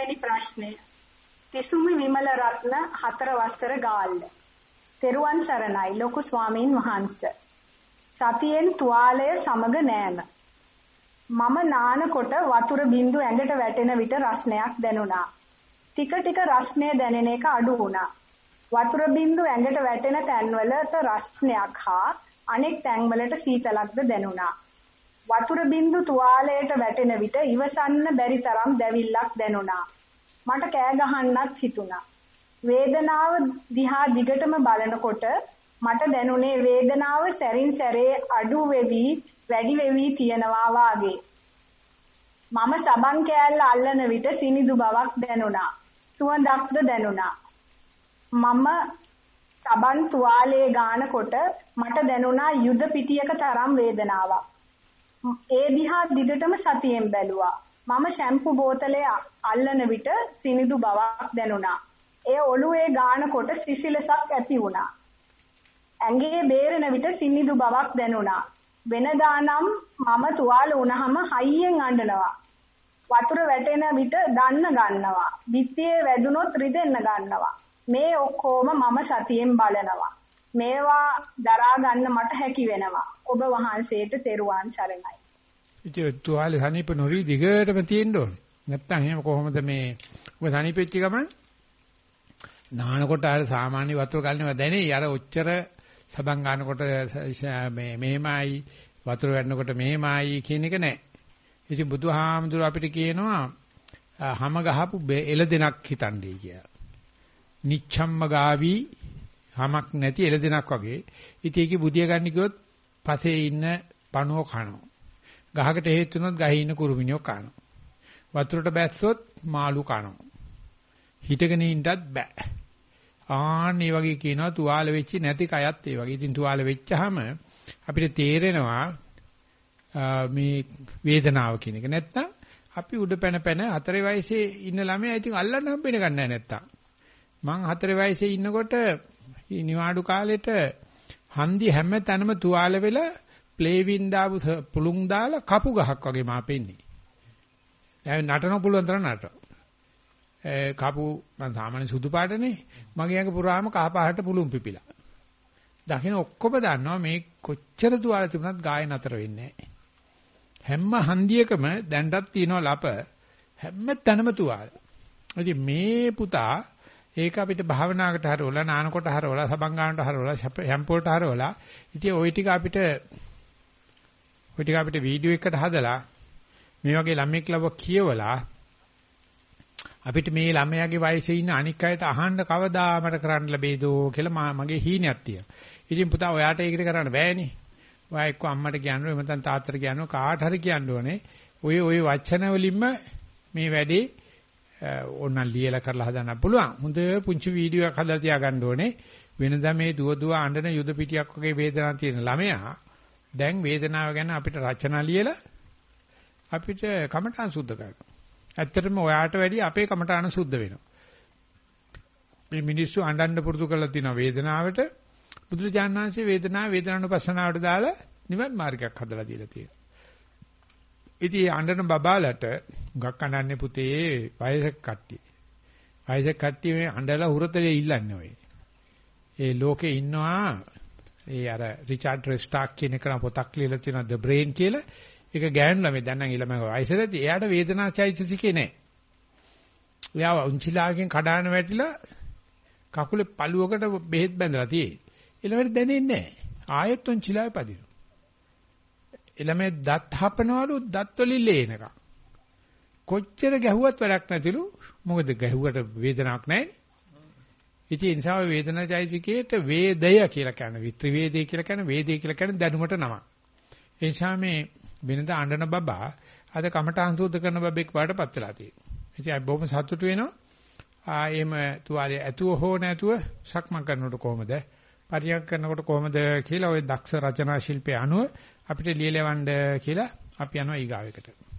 පළවෙනි ප්‍රශ්නය. තිසුමි විමල රත්න හතර වසර ගාල්ල. තෙරුවන් සරණයි ලොකු ස්වාමීන් වහන්සේ. සතියෙන් තුවාලය සමග නෑම. මම නානකොට වතුර බින්දු ඇඟට වැටෙන විට රස්නයක් දැනුණා. ටික ටික රස්නය දැනෙන එක අඩු වුණා. වතුර බින්දු ඇඟට වැටෙන තැන්වලට රස්නයක් හා අනෙක් තැන්වලට සීතලක්ද දැනුණා. වතුර බින්දු තුවාලයට වැටෙන විට ඉවසන්න බැරි තරම් දැවිල්ලක් දැනුණා. මට කෑ ගහන්නත් හිතුණා. වේදනාව දිහා දිගටම බලනකොට මට දැනුනේ වේදනාව සැරින් සැරේ අඩු වෙවි වැඩි වෙවි තියනවා වාගේ. මම සබන් කෑල්ල අල්ලන විට සිනිදු බවක් දැනුණා. සුවඳක්ද දැනුණා. මම සබන් තුවාලයේ ගානකොට මට දැනුණා යුද පිටියක තරම් වේදනාවක්. ඒ දිහා දිගටම සතියෙන් බැලුවා. මම ෂැම්පු බෝතලය අල්ලන විට සිනිදු බවක් දැනුණා. එය ඔළුවේ ගානකොට සිසිලසක් ඇති වුණා. ඇඟේ බේරෙන විට සිනිදු බවක් දැනුණා. වෙනදා නම් මම තුවාල වුණාම හයියෙන් අඬනවා. වතුර වැටෙන විට දන්න ගන්නවා. බිත්තියේ වැදුනොත් රිදෙන්න ගන්නවා. මේ ඔක්කොම මම සතියෙන් බලනවා. මේවා දරා ගන්න මට හැකි වෙනවා. ඔබ වහන්සේට තෙරුවන් සරණයි. ඉතින් තුවාලේ සනීප නොවි දිගටම තියෙන්න ඕනේ. නැත්තම් එහෙම කොහොමද මේ ඔබ සනීපෙච්ච ගමන් නානකොට අර සාමාන්‍ය වතුර ගන්නව දැනේ. අර ඔච්චර සබන් ගන්නකොට මේ මෙහෙමයි වතුර වැටෙනකොට මෙහෙමයි කියන එක නෑ. ඉතින් බුදුහාමුදුර අපිට කියනවා හැම ගහපු එළ දෙනක් හිතන්නේ කියලා. නිච්ඡම්ම ගාවි හැමක් නැති එළ දෙනක් වගේ. ඉතින් ඒකේ බුදිය ගන්න කිව්වොත් පසේ ඉන්න පණුව කනවා. ගහකට හේතු වුණොත් ගහේ ඉන්න කුරුමිනියෝ කනවා. වතුරට බැස්සොත් මාළු කනවා. හිටගෙන ඉන්නත් බෑ. ආන් මේ වගේ කියනවා තුවාල වෙච්ච නැති කයත් ඒ වගේ. ඉතින් තුවාල වෙච්චාම අපිට තේරෙනවා මේ වේදනාව කියන එක. නැත්තම් අපි උඩ පැන පැන හතරේ වයසේ ඉන්න ළමයා ඉතින් අල්ලන්න හම්බෙන්න ගන්න නැහැ නැත්තම්. මං හතරේ වයසේ ඉන්නකොට නිවාඩු කාලෙට හන්දි හැම තැනම තුවාල වෙලා ප්ලේවින් දාපු පුළුන් දාලා කපු ගහක් වගේ මාපෙන්නේ. දැන් නටන පුළුවන් තරම් නටන. කපු මම සාමාන්‍ය සුදු පාටනේ මගේ ඇඟ පුරාම කහ පාට පුළුම් පිපිලා. දකින්න ඔක්කොම දන්නවා මේ කොච්චර තුවාල තිබුණත් ගාය නතර වෙන්නේ හැම හන්දියකම දැන්ටත් තියෙනවා ලප හැම තැනම තුවාල. ඉතින් මේ පුතා ඒක අපිට භාවනාවකට හරවලා නානකොට හරවලා සබන් ගන්නට හරවලා හැම්පෝල්ට හරවලා ඉතින් ওই ටික අපිට ওই ටික අපිට වීඩියෝ එකකට හදලා මේ වගේ ළමෙක් ලව කියවලා අපිට මේ ළමයාගේ වයසේ ඉන්න අනික් අයට අහන්න කවදා මට කරන්න ලැබෙයිදෝ කියලා මගේ හීනයක් තියෙනවා. ඉතින් පුතා ඔයාට ඒකට කරන්න බෑනේ. ඔයා එක්ක අම්මට කියන්න ඕනේ නැත්නම් තාත්තට කියන්න කාට හරි කියන්න ඕනේ. ඔය ඔය වචන වලින්ම මේ වැඩේ ඕනනම් ලියලා කරලා හදන්න පුළුවන්. හොඳ පුංචි වීඩියෝ එකක් හදලා තියාගන්න ඕනේ. වෙනදා මේ දුව දුව අඬන යුද පිටියක් වගේ වේදනාවක් තියෙන ළමයා දැන් වේදනාව ගැන අපිට රචනා ලියලා අපිට කමටහන් සුද්ධ කරනවා. ඇත්තටම ඔයාට වැඩිය අපේ කමටහන සුද්ධ වෙනවා. මේ මිනිස්සු අඬන්න පුරුදු කරලා තියෙන වේදනාවට බුදුරජාණන් වහන්සේ වේදනාව වේදනානුපස්සනාවට දාලා නිවන් මාර්ගයක් හදලා දීලා තියෙනවා. ඉතින් අඬන බබාලට ගක් අඬන්නේ පුතේ වයසක කට්ටිය. වයසක කට්ටිය මේ අඬලා හුරතලේ ඉල්ලන්නේ ඔය. ඒ ලෝකේ ඉන්නවා ඒ අර රිචාඩ් රෙස්ටාක් කියන කෙනා පොතක් ලියලා තියෙනවා The Brain කියලා. ඒක ගෑනු ළමයි දැන් නම් ඊළම වයසේදී එයාට වේදනාචෛතසිකේ නැහැ. එයා උන්චිලාගෙන් කඩාන වැටිලා කකුලේ පළුවකට බෙහෙත් බැඳලා තියෙයි. ඊළමට දැනෙන්නේ නැහැ. ආයෙත් උන්චිලාවේ පදිනවා. ඊළමේ දත් හපනවලු දත් වලින් ලේනක. කොච්චර ගැහුවත් වැඩක් නැතිලු. මොකද ගැහුවට වේදනාවක් නැහැ. ඉතින් ඒ නිසා වේදනාචෛතසිකේට වේදය කියලා කියන්නේ විත්‍රිවේදේ කියලා කියන්නේ වේදේ කියලා කියන්නේ දැනුමට නම. ඒ නිසා මේ වෙනද අඬන බබා අද කමඨාන් සූද්ධ කරන බබෙක් වඩටපත් වෙලා තියෙනවා. ඉතින් අපි බොහොම සතුටු වෙනවා. ආ එහෙම තුවාලේ ඇතුව හෝ නැතුව සක්මන් කරනකොට කොහොමද? පරියක් කරනකොට කොහොමද කියලා ওই දක්ෂ රචනා ශිල්පයේ අනුව අපිට ලියලවන්න කියලා අපි යනවා ඊගාවෙකට.